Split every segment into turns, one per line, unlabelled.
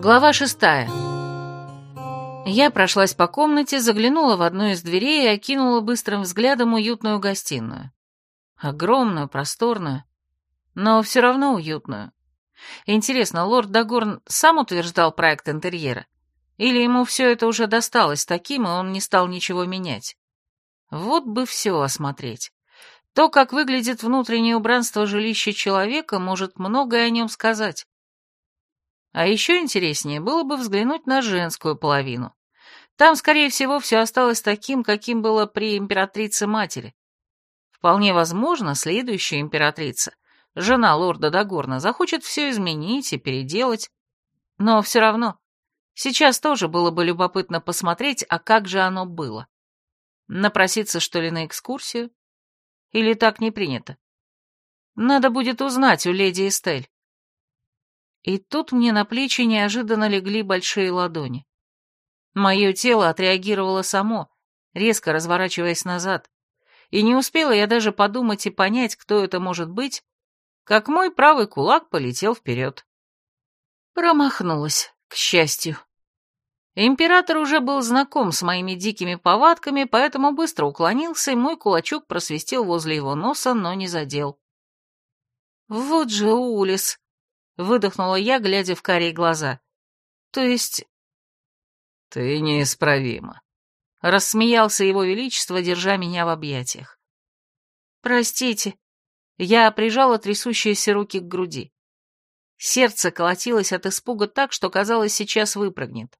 Глава шестая. Я прошлась по комнате, заглянула в одну из дверей и окинула быстрым взглядом уютную гостиную. Огромную, просторную, но все равно уютную. Интересно, лорд Дагорн сам утверждал проект интерьера? Или ему все это уже досталось таким, и он не стал ничего менять? Вот бы все осмотреть. То, как выглядит внутреннее убранство жилища человека, может многое о нем сказать. А еще интереснее было бы взглянуть на женскую половину. Там, скорее всего, все осталось таким, каким было при императрице-матери. Вполне возможно, следующая императрица, жена лорда Дагорна, захочет все изменить и переделать. Но все равно, сейчас тоже было бы любопытно посмотреть, а как же оно было. Напроситься, что ли, на экскурсию? Или так не принято? Надо будет узнать у леди Эстель. И тут мне на плечи неожиданно легли большие ладони. Мое тело отреагировало само, резко разворачиваясь назад, и не успела я даже подумать и понять, кто это может быть, как мой правый кулак полетел вперед. Промахнулась, к счастью. Император уже был знаком с моими дикими повадками, поэтому быстро уклонился, и мой кулачок просвистел возле его носа, но не задел. «Вот же Улис!» — выдохнула я, глядя в карие глаза. «То есть
«Ты неисправима», —
рассмеялся его величество, держа меня в объятиях. «Простите». Я прижала трясущиеся руки к груди. Сердце колотилось от испуга так, что, казалось, сейчас выпрыгнет.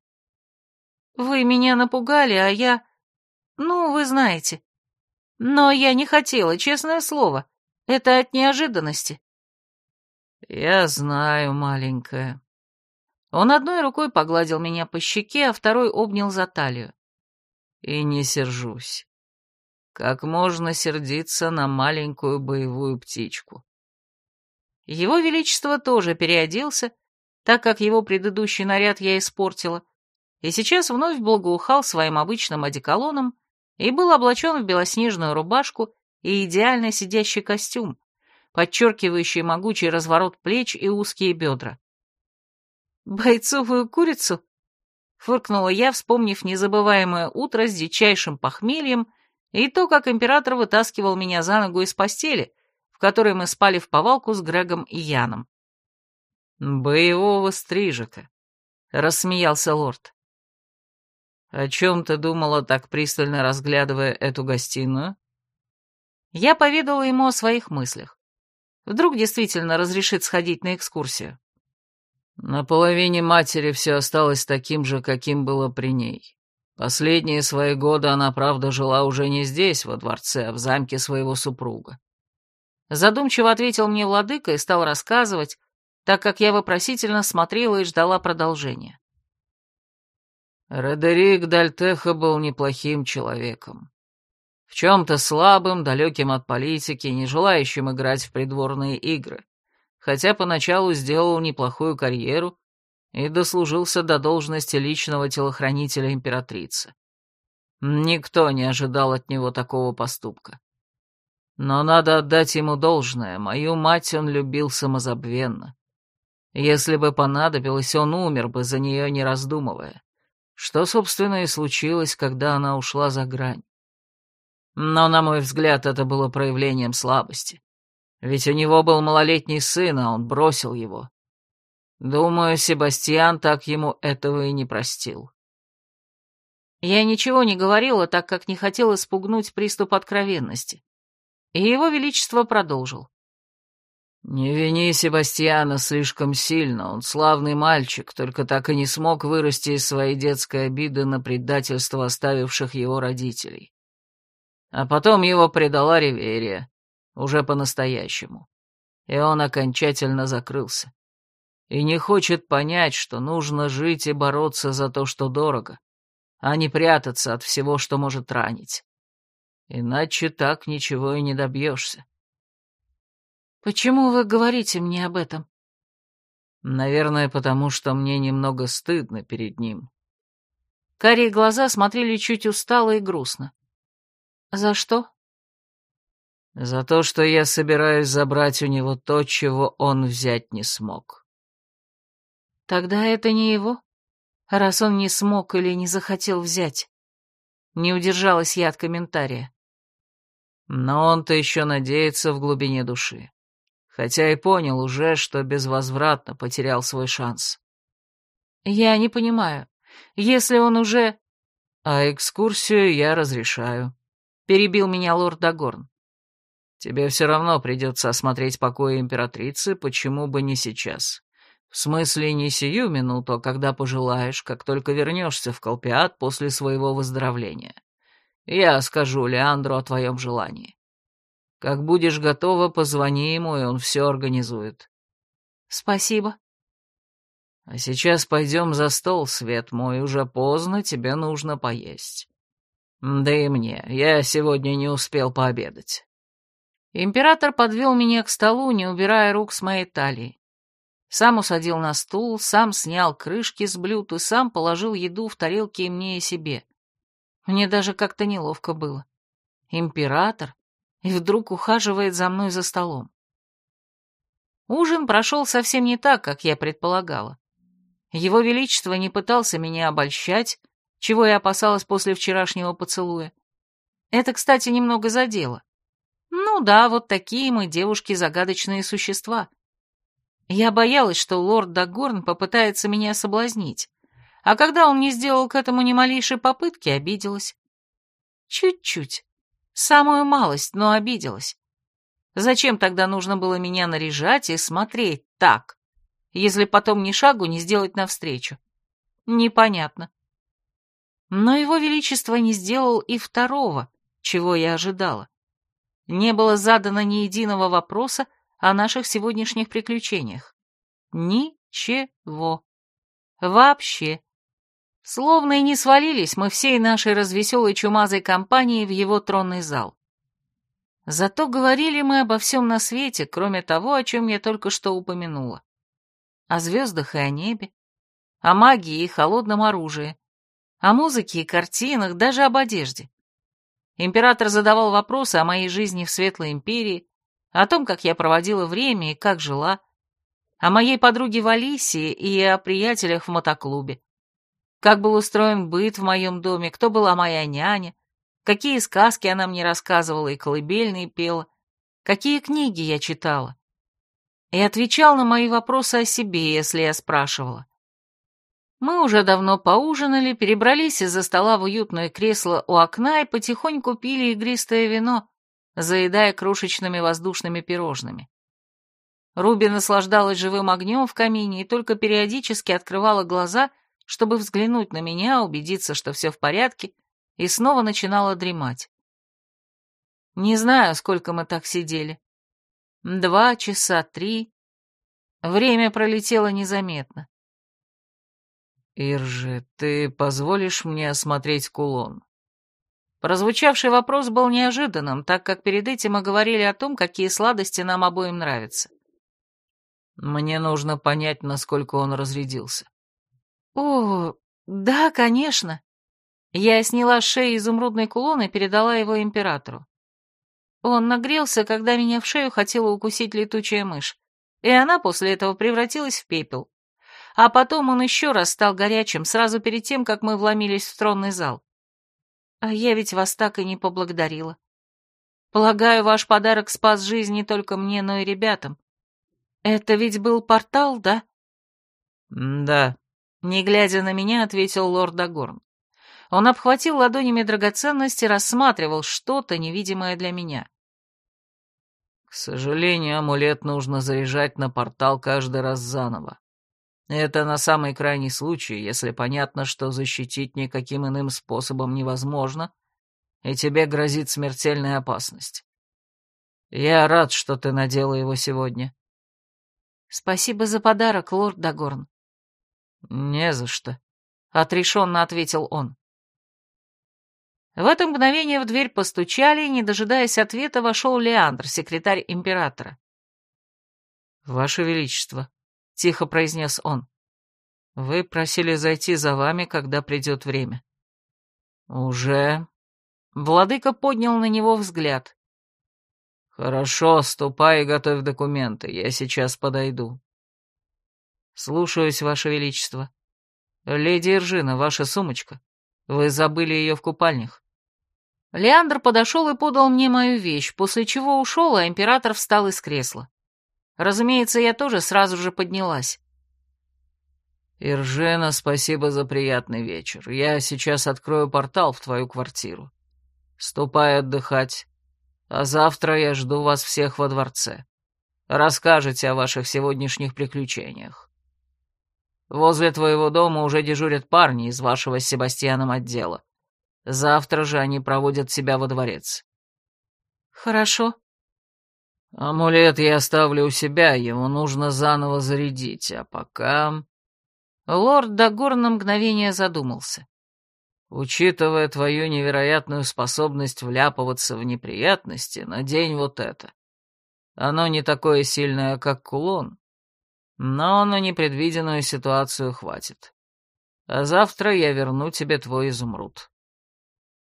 «Вы меня напугали, а я... Ну, вы знаете. Но я не хотела, честное слово. Это от неожиданности».
«Я знаю, маленькая»,
он одной рукой погладил меня по щеке, а второй обнял за талию.
И не сержусь. Как можно сердиться на маленькую боевую птичку?
Его Величество тоже переоделся, так как его предыдущий наряд я испортила, и сейчас вновь благоухал своим обычным одеколоном и был облачен в белоснежную рубашку и идеально сидящий костюм, подчеркивающий могучий разворот плеч и узкие бедра. «Бойцовую курицу?» — фыркнула я, вспомнив незабываемое утро с дичайшим похмельем и то, как император вытаскивал меня за ногу из постели, в которой мы спали в повалку с Грегом и Яном.
«Боевого стрижика», — рассмеялся лорд. «О чем ты думала, так пристально разглядывая эту гостиную?»
Я поведала ему о своих мыслях. Вдруг действительно разрешит сходить на экскурсию.
На половине матери все осталось таким же, каким было при ней. Последние свои годы она, правда, жила уже не здесь, во дворце, а в замке своего супруга.
Задумчиво ответил мне владыка и стал рассказывать, так как я вопросительно смотрела и ждала продолжения.
Родерик Дальтеха был неплохим человеком. В чем-то слабым, далеким от политики, не желающим играть в придворные игры хотя поначалу сделал неплохую карьеру и дослужился до должности личного телохранителя императрицы. Никто не ожидал от него такого поступка. Но надо отдать ему должное, мою мать он любил самозабвенно. Если бы понадобилось, он умер бы за нее, не раздумывая. Что, собственно, и случилось, когда она ушла за грань. Но, на мой взгляд, это было проявлением слабости. Ведь у него был малолетний сын, а он бросил его. Думаю, Себастьян так ему этого и не простил.
Я ничего не говорила, так как не хотела спугнуть приступ откровенности. И его величество продолжил.
«Не вини Себастьяна слишком сильно, он славный мальчик, только так и не смог вырасти из своей детской обиды на предательство оставивших его родителей. А потом его предала Риверия, уже по-настоящему. И он окончательно закрылся. И не хочет понять, что нужно жить и бороться за то, что дорого, а не прятаться от всего, что может ранить. Иначе так ничего и не добьешься.
«Почему вы говорите мне об этом?»
«Наверное, потому что мне немного стыдно перед ним».
Карие глаза смотрели чуть устало и грустно. «За что?»
За то, что я собираюсь забрать у него то, чего он взять не смог.
Тогда это не его, раз он не смог или не захотел взять. Не удержалась я от комментария.
Но он-то еще надеется в глубине души. Хотя и понял уже, что безвозвратно потерял свой шанс.
Я не понимаю. Если он уже...
А экскурсию я разрешаю. Перебил меня лорд Дагорн. Тебе все равно придется осмотреть покои императрицы, почему бы не сейчас. В смысле, не сию минуту, а когда пожелаешь, как только вернешься в Колпиат после своего выздоровления. Я скажу Леандру о твоем желании. Как будешь готова, позвони ему, и он все организует.
Спасибо.
А сейчас пойдем за стол, свет мой, уже поздно, тебе нужно поесть. Да и мне, я сегодня не успел пообедать.
Император подвел меня к столу, не убирая рук с моей талии. Сам усадил на стул, сам снял крышки с блюд и сам положил еду в тарелки и мне, и себе. Мне даже как-то неловко было. Император и вдруг ухаживает за мной за столом. Ужин прошел совсем не так, как я предполагала. Его Величество не пытался меня обольщать, чего я опасалась после вчерашнего поцелуя. Это, кстати, немного задело. Ну да, вот такие мы, девушки, загадочные существа. Я боялась, что лорд Дагорн попытается меня соблазнить, а когда он не сделал к этому ни малейшей попытки, обиделась. Чуть-чуть. Самую малость, но обиделась. Зачем тогда нужно было меня наряжать и смотреть так, если потом ни шагу не сделать навстречу? Непонятно. Но его величество не сделал и второго, чего я ожидала. Не было задано ни единого вопроса, о наших сегодняшних приключениях. Ничего. Вообще. Словно и не свалились мы всей нашей развеселой чумазой компанией в его тронный зал. Зато говорили мы обо всем на свете, кроме того, о чем я только что упомянула. О звездах и о небе, о магии и холодном оружии, о музыке и картинах, даже об одежде. Император задавал вопросы о моей жизни в Светлой Империи, о том, как я проводила время и как жила, о моей подруге Валисии и о приятелях в мотоклубе, как был устроен быт в моем доме, кто была моя няня, какие сказки она мне рассказывала и колыбельные пела, какие книги я читала. И отвечал на мои вопросы о себе, если я спрашивала. Мы уже давно поужинали, перебрались из-за стола в уютное кресло у окна и потихоньку пили игристое вино, заедая крошечными воздушными пирожными. Руби наслаждалась живым огнем в камине и только периодически открывала глаза, чтобы взглянуть на меня, убедиться, что все в порядке, и снова начинала дремать. Не знаю, сколько мы так сидели. Два часа, три. Время пролетело незаметно.
«Иржи, ты позволишь мне осмотреть кулон?»
Прозвучавший вопрос был неожиданным, так как перед этим мы говорили о том, какие сладости нам обоим нравятся.
Мне нужно понять, насколько он разрядился.
О, да, конечно. Я сняла с шеи изумрудный кулон и передала его императору. Он нагрелся, когда меня в шею хотела укусить летучая мышь, и она после этого превратилась в пепел. А потом он еще раз стал горячим, сразу перед тем, как мы вломились в тронный зал. А я ведь вас так и не поблагодарила. Полагаю, ваш подарок спас жизнь не только мне, но и ребятам. Это ведь был портал, да?
Да.
Не глядя на меня, ответил лорд Дагорн. Он обхватил ладонями драгоценности, рассматривал что-то невидимое для меня.
К сожалению, амулет нужно заряжать на портал каждый раз заново. Это на самый крайний случай, если понятно, что защитить никаким иным способом невозможно, и тебе грозит смертельная опасность. Я рад, что ты надела его сегодня.
Спасибо за подарок, лорд Дагорн.
Не за что, —
отрешенно ответил он. В это мгновение в дверь постучали, и, не дожидаясь ответа, вошел Леандр, секретарь императора.
«Ваше Величество», тихо произнес он. «Вы просили зайти за вами, когда придет время». «Уже?» Владыка поднял на него взгляд. «Хорошо, ступай и готовь документы, я сейчас подойду». «Слушаюсь, Ваше Величество. Леди Иржина, ваша сумочка. Вы забыли ее в купальнях».
Леандр подошел и подал мне мою вещь, после чего ушел, а император встал из кресла. Разумеется, я тоже сразу же поднялась.
«Иржена, спасибо за приятный вечер. Я сейчас открою портал в твою квартиру. Ступай отдыхать, а завтра я жду вас всех во дворце. Расскажете о ваших сегодняшних приключениях. Возле твоего дома уже дежурят парни из вашего с Себастьяном отдела. Завтра же они проводят тебя во дворец».
«Хорошо»,
Амулет я оставлю у себя, его нужно заново зарядить, а пока...»
Лорд Дагор на мгновение задумался.
«Учитывая твою невероятную способность вляпываться в неприятности, надень вот это. Оно не такое сильное, как кулон, но на непредвиденную ситуацию хватит. А завтра я верну тебе твой изумруд».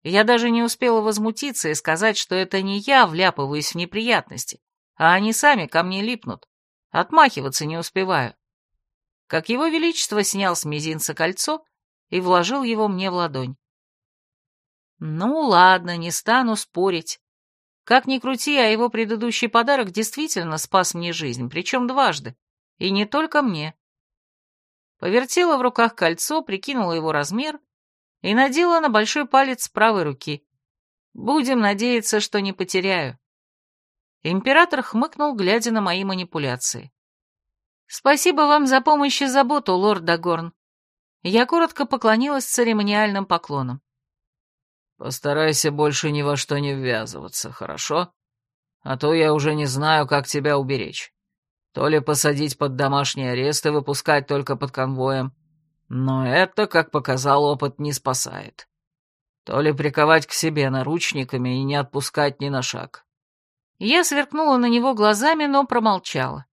Я даже не успела возмутиться и сказать, что это не я вляпываюсь в неприятности, а они сами ко мне липнут. Отмахиваться не успеваю. Как его величество снял с мизинца кольцо и вложил его мне в ладонь. Ну ладно, не стану спорить. Как ни крути, а его предыдущий подарок действительно спас мне жизнь, причем дважды. И не только мне. Повертела в руках кольцо, прикинула его размер и надела на большой палец правой руки. Будем надеяться, что не потеряю. Император хмыкнул, глядя на мои манипуляции. «Спасибо вам за помощь и заботу, лорд Дагорн». Я коротко поклонилась церемониальным поклоном.
«Постарайся больше ни во что не ввязываться, хорошо? А то я уже не знаю, как тебя уберечь. То ли посадить под домашний арест и выпускать только под конвоем, но это, как показал опыт, не спасает. То ли приковать к себе наручниками и не отпускать ни на шаг.
Я сверкнула на него глазами, но промолчала.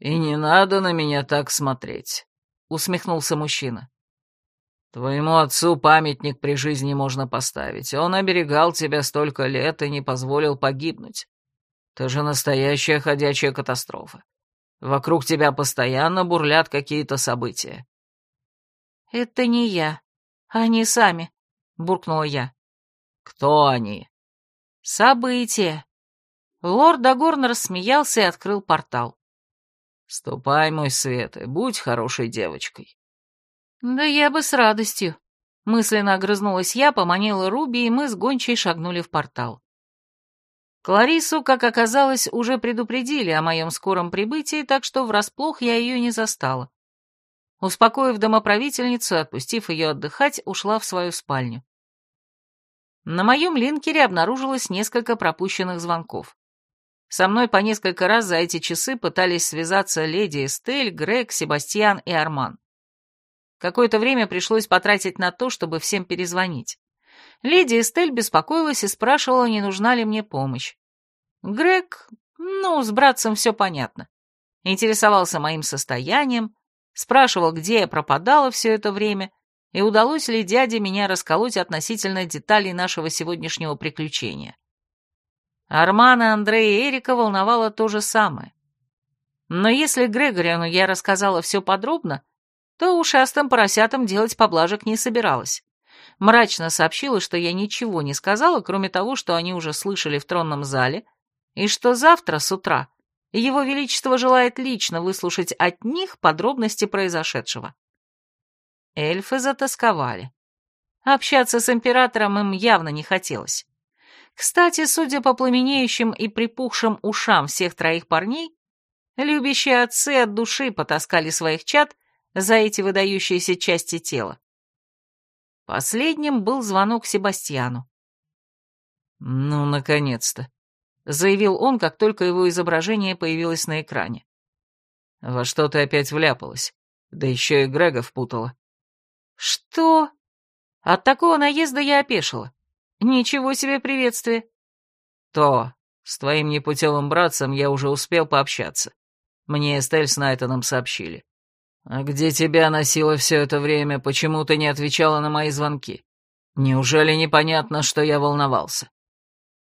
«И не надо на меня так смотреть», — усмехнулся мужчина. «Твоему отцу памятник при жизни можно поставить. Он оберегал тебя столько лет и не позволил погибнуть. Ты же настоящая ходячая катастрофа. Вокруг тебя постоянно бурлят какие-то события».
«Это не я. Они сами», — буркнула я.
«Кто они?»
«События», Лорд Дагорн рассмеялся и открыл портал.
«Ступай, мой свет, и будь хорошей девочкой».
«Да я бы с радостью». Мысленно огрызнулась я, поманила Руби, и мы с гончей шагнули в портал. Кларису, как оказалось, уже предупредили о моем скором прибытии, так что врасплох я ее не застала. Успокоив домоправительницу и отпустив ее отдыхать, ушла в свою спальню. На моем линкере обнаружилось несколько пропущенных звонков. Со мной по несколько раз за эти часы пытались связаться леди Эстель, Грег, Себастьян и Арман. Какое-то время пришлось потратить на то, чтобы всем перезвонить. Леди Эстель беспокоилась и спрашивала, не нужна ли мне помощь. Грег, ну, с братцем все понятно. Интересовался моим состоянием, спрашивал, где я пропадала все это время, и удалось ли дяде меня расколоть относительно деталей нашего сегодняшнего приключения. Армана, Андрея и Эрика волновало то же самое. Но если Грегориану я рассказала все подробно, то ушастым поросятам делать поблажек не собиралась. Мрачно сообщила, что я ничего не сказала, кроме того, что они уже слышали в тронном зале, и что завтра с утра его Величество желает лично выслушать от них подробности произошедшего. Эльфы затасковали. Общаться с императором им явно не хотелось. Кстати, судя по пламенеющим и припухшим ушам всех троих парней, любящие отцы от души потаскали своих чад за эти выдающиеся части тела. Последним был звонок Себастьяну.
«Ну, наконец-то», —
заявил он, как только его изображение появилось на экране.
«Во что ты опять вляпалась? Да еще и Грега впутала».
«Что?» От такого наезда я опешила. «Ничего себе приветствие!»
«То, с твоим непутевым братцем я уже успел пообщаться. Мне Эстель с Найтоном сообщили. А где тебя носило все это время, почему ты не отвечала на мои звонки? Неужели непонятно, что я волновался?»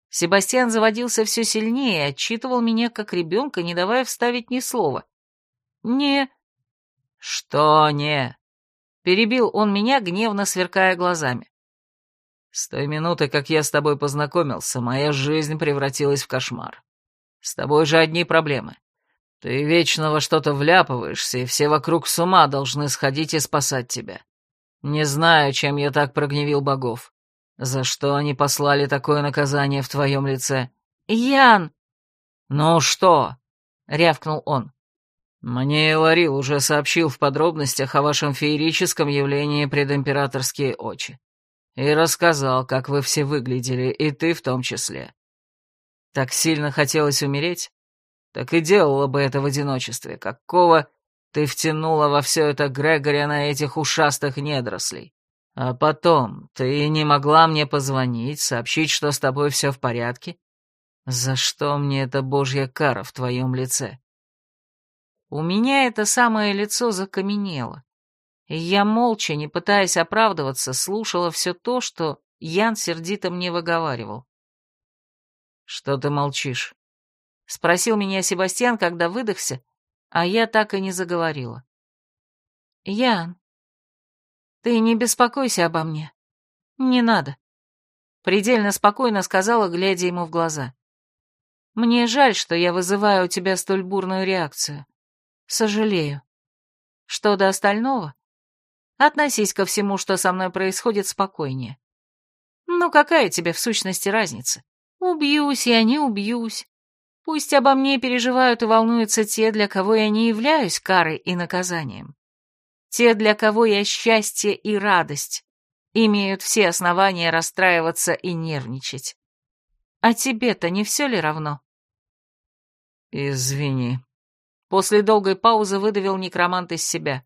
Себастьян заводился все сильнее и отчитывал меня как ребенка, не давая вставить ни слова. «Не...»
«Что не?» — перебил он меня, гневно сверкая глазами. «С той минуты, как я с тобой познакомился, моя жизнь превратилась в кошмар. С тобой же одни проблемы. Ты вечно во что-то вляпываешься, и все вокруг с ума должны сходить и спасать тебя. Не знаю, чем я так прогневил богов. За что они послали такое наказание в твоем лице?»
«Ян!»
«Ну что?» — рявкнул он. «Мне Ларил уже сообщил в подробностях о вашем феерическом явлении предимператорские очи. И рассказал, как вы все выглядели, и ты в том числе. Так сильно хотелось умереть? Так и делала бы это в одиночестве. Какого ты втянула во все это Грегоря на этих ушастых недорослей? А потом, ты не могла мне позвонить, сообщить, что с тобой все в порядке? За что мне эта божья кара в твоем лице?»
У меня это самое лицо закаменело, и я молча, не пытаясь оправдываться, слушала все то, что Ян сердито мне выговаривал.
«Что ты молчишь?»
— спросил меня Себастьян, когда выдохся, а я так и не заговорила. «Ян, ты не беспокойся обо мне. Не надо», — предельно спокойно сказала, глядя ему в глаза. «Мне жаль, что я вызываю у тебя столь бурную реакцию. Сожалею. Что до остального? Относись ко всему, что со мной происходит, спокойнее. Ну, какая тебе в сущности разница? Убьюсь я, не убьюсь. Пусть обо мне переживают и волнуются те, для кого я не являюсь карой и наказанием. Те, для кого я счастье и радость, имеют все основания расстраиваться и нервничать. А тебе-то не все ли равно?
Извини,
После долгой паузы выдавил некромант из себя.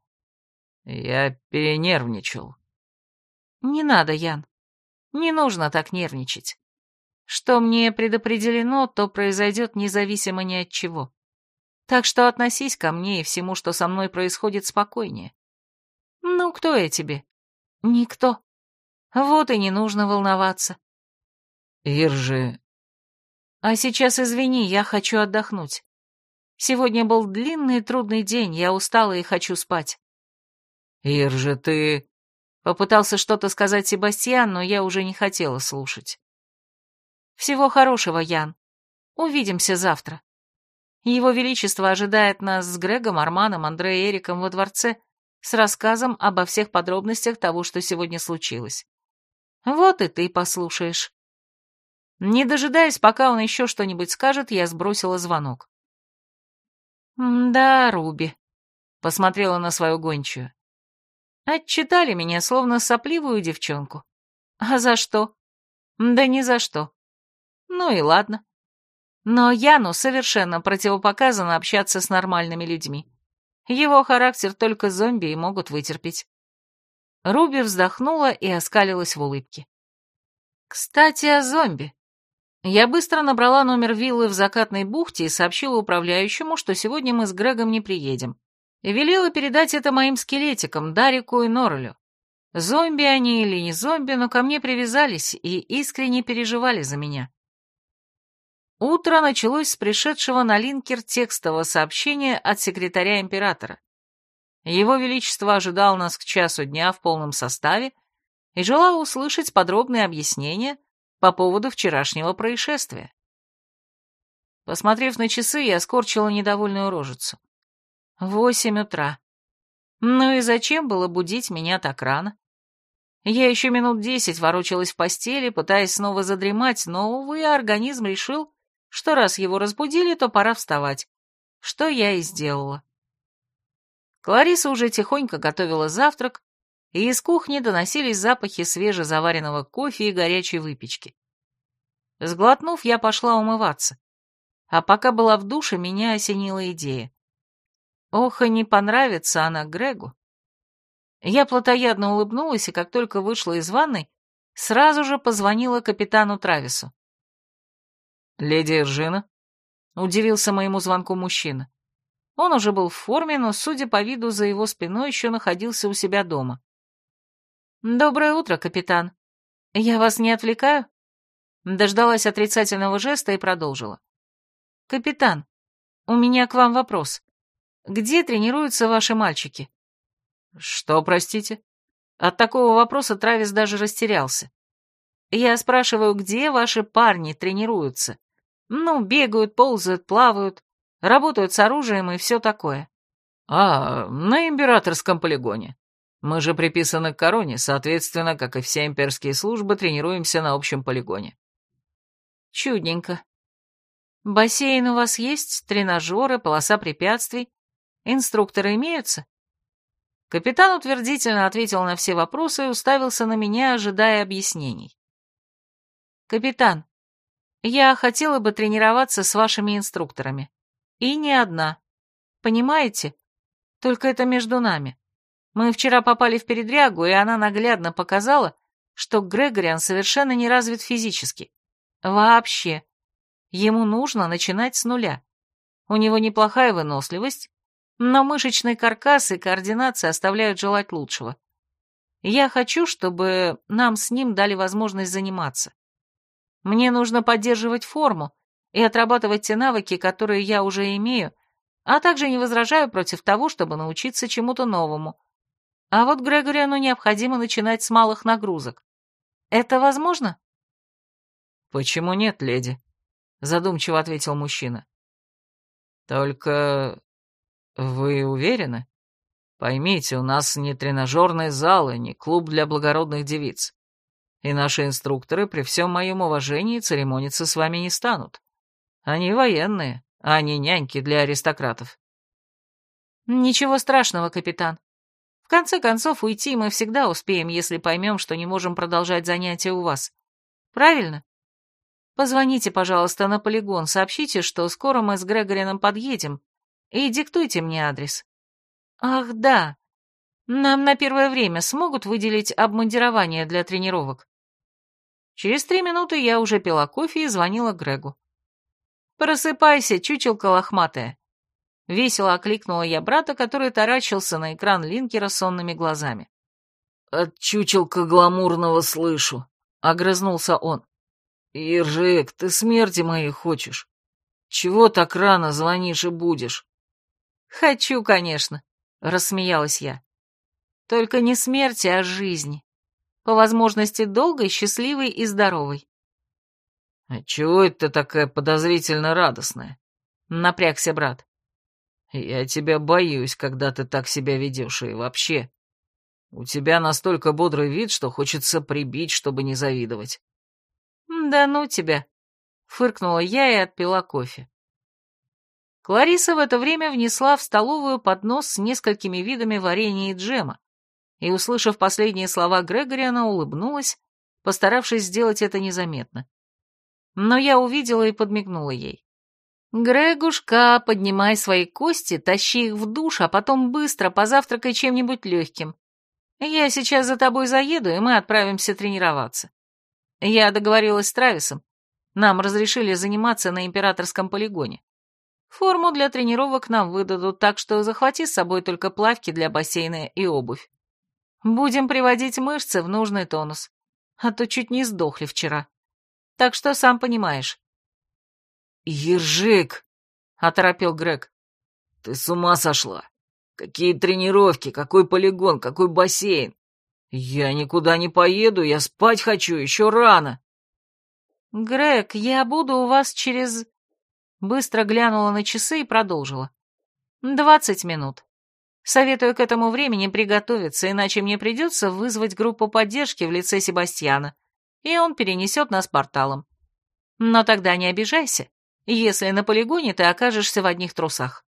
Я перенервничал.
Не надо, Ян. Не нужно так нервничать. Что мне предопределено, то произойдет независимо ни от чего. Так что относись ко мне и всему, что со мной происходит, спокойнее. Ну, кто я тебе? Никто. Вот и не нужно волноваться.
Иржи...
А сейчас извини, я хочу отдохнуть. Сегодня был длинный и трудный день, я устала и хочу спать».
«Ир же ты...»
Попытался что-то сказать Себастьян, но я уже не хотела слушать. «Всего хорошего, Ян. Увидимся завтра. Его Величество ожидает нас с Грегом, Арманом, Андре и Эриком во дворце с рассказом обо всех подробностях того, что сегодня случилось. Вот и ты послушаешь». Не дожидаясь, пока он еще что-нибудь скажет, я сбросила звонок. «Да, Руби», — посмотрела на свою гончую. «Отчитали меня, словно сопливую девчонку. А за что? Да ни за что. Ну и ладно. Но Яну совершенно противопоказано общаться с нормальными людьми. Его характер только зомби и могут вытерпеть». Руби вздохнула и оскалилась в улыбке. «Кстати, о зомби. Я быстро набрала номер виллы в закатной бухте и сообщила управляющему, что сегодня мы с Грегом не приедем. Велела передать это моим скелетикам, Дарику и Норрелю. Зомби они или не зомби, но ко мне привязались и искренне переживали за меня. Утро началось с пришедшего на линкер текстового сообщения от секретаря императора. Его Величество ожидал нас к часу дня в полном составе и желал услышать подробные объяснения, по поводу вчерашнего происшествия. Посмотрев на часы, я скорчила недовольную рожицу. Восемь утра. Ну и зачем было будить меня так рано? Я еще минут десять ворочалась в постели, пытаясь снова задремать, но, увы, организм решил, что раз его разбудили, то пора вставать, что я и сделала. Клариса уже тихонько готовила завтрак, и из кухни доносились запахи свежезаваренного кофе и горячей выпечки. Сглотнув, я пошла умываться. А пока была в душе, меня осенила идея. Ох, и не понравится она Грегу. Я плотоядно улыбнулась, и как только вышла из ванной, сразу же позвонила капитану Травису.
«Леди Иржина?»
— удивился моему звонку мужчина. Он уже был в форме, но, судя по виду, за его спиной еще находился у себя дома. «Доброе утро, капитан. Я вас не отвлекаю?» Дождалась отрицательного жеста и продолжила. «Капитан, у меня к вам вопрос. Где тренируются ваши мальчики? Что, простите? От такого вопроса Травис даже растерялся. Я спрашиваю, где ваши парни тренируются? Ну, бегают, ползают, плавают, работают с оружием и все такое. А, на императорском полигоне. Мы же приписаны к короне, соответственно, как и все имперские службы, тренируемся на общем полигоне. Чудненько. Бассейн у вас есть, тренажеры, полоса препятствий? Инструкторы имеются? Капитан утвердительно ответил на все вопросы и уставился на меня, ожидая объяснений. «Капитан, я хотела бы тренироваться с вашими инструкторами. И не одна. Понимаете? Только это между нами. Мы вчера попали в передрягу, и она наглядно показала, что Грегориан совершенно не развит физически. Вообще. Ему нужно начинать с нуля. У него неплохая выносливость, но мышечный каркас и координация оставляют желать лучшего. Я хочу, чтобы нам с ним дали возможность заниматься. Мне нужно поддерживать форму и отрабатывать те навыки, которые я уже имею, а также не возражаю против того, чтобы научиться чему-то новому. А вот Грегориану необходимо начинать с малых нагрузок. Это возможно? «Почему нет, леди?» — задумчиво ответил мужчина. «Только вы уверены? Поймите, у нас не тренажерный зал и не клуб для благородных девиц. И наши инструкторы при всем моем уважении церемониться с вами не станут. Они военные, а не няньки для аристократов». «Ничего страшного, капитан. В конце концов, уйти мы всегда успеем, если поймем, что не можем продолжать занятия у вас. Правильно? Позвоните, пожалуйста, на полигон, сообщите, что скоро мы с Грегорином подъедем, и диктуйте мне адрес. Ах, да. Нам на первое время смогут выделить обмундирование для тренировок. Через три минуты я уже пила кофе и звонила Грегу. «Просыпайся, чучелка лохматая!» Весело окликнула я брата, который таращился на экран линкера сонными глазами.
«От чучелка гламурного слышу», — огрызнулся он. «Ержик, ты смерти моей хочешь? Чего так рано звонишь и будешь?»
«Хочу, конечно», — рассмеялась я. «Только не смерти, а жизни. По возможности долгой, счастливой и здоровой».
«А чего это ты такая подозрительно радостная?» — напрягся брат. «Я тебя боюсь, когда ты так себя ведешь, и вообще. У тебя настолько бодрый вид, что хочется прибить, чтобы не завидовать».
«Да ну тебя!» — фыркнула я и отпила кофе. Клариса в это время внесла в столовую поднос с несколькими видами варенья и джема, и, услышав последние слова Грегори, она улыбнулась, постаравшись сделать это незаметно. Но я увидела и подмигнула ей. «Грегушка, поднимай свои кости, тащи их в душ, а потом быстро позавтракай чем-нибудь легким. Я сейчас за тобой заеду, и мы отправимся тренироваться. Я договорилась с Трависом. Нам разрешили заниматься на императорском полигоне. Форму для тренировок нам выдадут, так что захвати с собой только плавки для бассейна и обувь. Будем приводить мышцы в нужный тонус. А то чуть не сдохли вчера. Так что сам понимаешь.
«Ержик!» — оторопел Грег. «Ты с ума сошла? Какие тренировки, какой полигон, какой бассейн? «Я никуда не поеду, я спать хочу, еще рано».
«Грег, я буду у вас через...» Быстро глянула на часы и продолжила. «Двадцать минут. Советую к этому времени приготовиться, иначе мне придется вызвать группу поддержки в лице Себастьяна, и он перенесет нас порталом. Но тогда не обижайся, если на полигоне ты окажешься в одних трусах».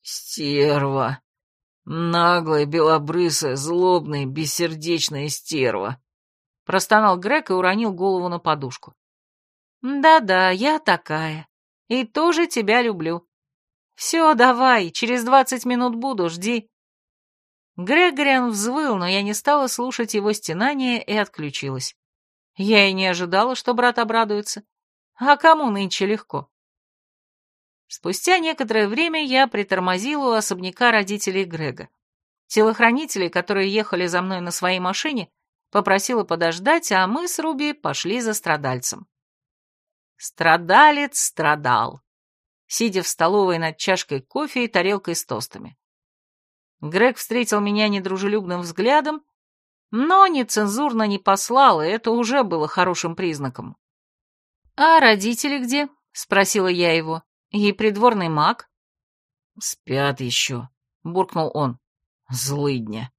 «Стерва!» Наглая, белобрысая, злобная, бессердечная стерва.
Простонал Грег и уронил голову на подушку. Да-да, я такая. И тоже тебя люблю. Все, давай, через двадцать минут буду, жди. Грегориан взвыл, но я не стала слушать его стенания и отключилась. Я и не ожидала, что брат обрадуется. А кому нынче легко? Спустя некоторое время я притормозила у особняка родителей Грега. Телохранителей, которые ехали за мной на своей машине, попросила подождать, а мы с Руби пошли за страдальцем. Страдалец страдал, сидя в столовой над чашкой кофе и тарелкой с тостами. Грег встретил меня недружелюбным взглядом, но нецензурно не послал, и это уже было хорошим признаком. «А родители где?» — спросила я его. «И придворный маг?»
«Спят еще», — буркнул он. «Злыдня».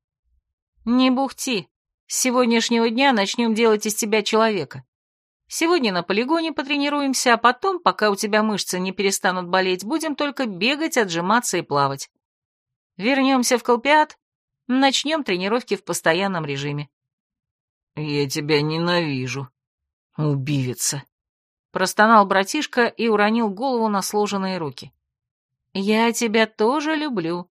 «Не бухти. С сегодняшнего дня начнем делать из тебя человека. Сегодня на полигоне потренируемся, а потом, пока у тебя мышцы не перестанут болеть, будем только бегать, отжиматься и плавать. Вернемся в Колпиат, начнем тренировки в постоянном режиме».
«Я тебя ненавижу, убивица», —
простонал братишка и уронил голову на сложенные руки. «Я тебя тоже люблю.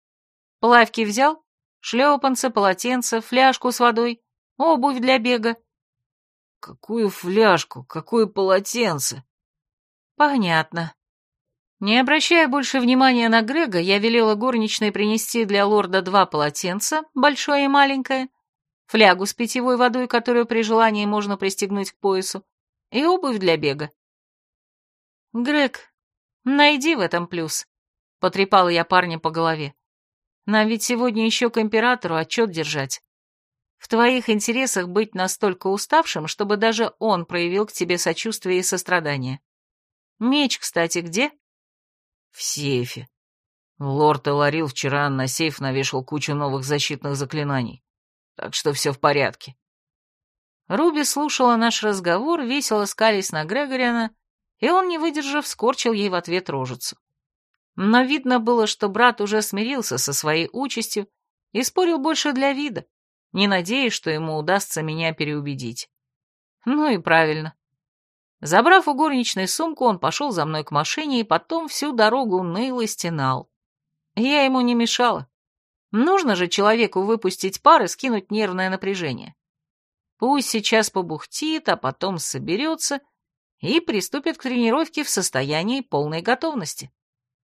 Плавки взял? Шлепанцы, полотенце, фляжку с водой, обувь для бега».
«Какую фляжку? Какое полотенце?»
«Понятно». Не обращая больше внимания на Грега, я велела горничной принести для лорда два полотенца, большое и маленькое, флягу с питьевой водой, которую при желании можно пристегнуть к поясу, и обувь для бега. «Грег, найди в этом плюс», — потрепала я парня по голове. «Нам ведь сегодня еще к императору отчет держать. В твоих интересах быть настолько уставшим, чтобы даже он проявил к тебе сочувствие и сострадание. Меч, кстати, где?»
«В сейфе. Лорд Эларил вчера на сейф навешал кучу новых защитных заклинаний, так что все в порядке».
Руби слушала наш разговор, весело скались на Грегориана, и он, не выдержав, скорчил ей в ответ рожицу. Но видно было, что брат уже смирился со своей участью и спорил больше для вида, не надеясь, что ему удастся меня переубедить. Ну и правильно. Забрав у горничной сумку, он пошел за мной к машине и потом всю дорогу ныл и стенал. Я ему не мешала. Нужно же человеку выпустить пар и скинуть нервное напряжение. Пусть сейчас побухтит, а потом соберется — и приступит к тренировке в состоянии полной готовности.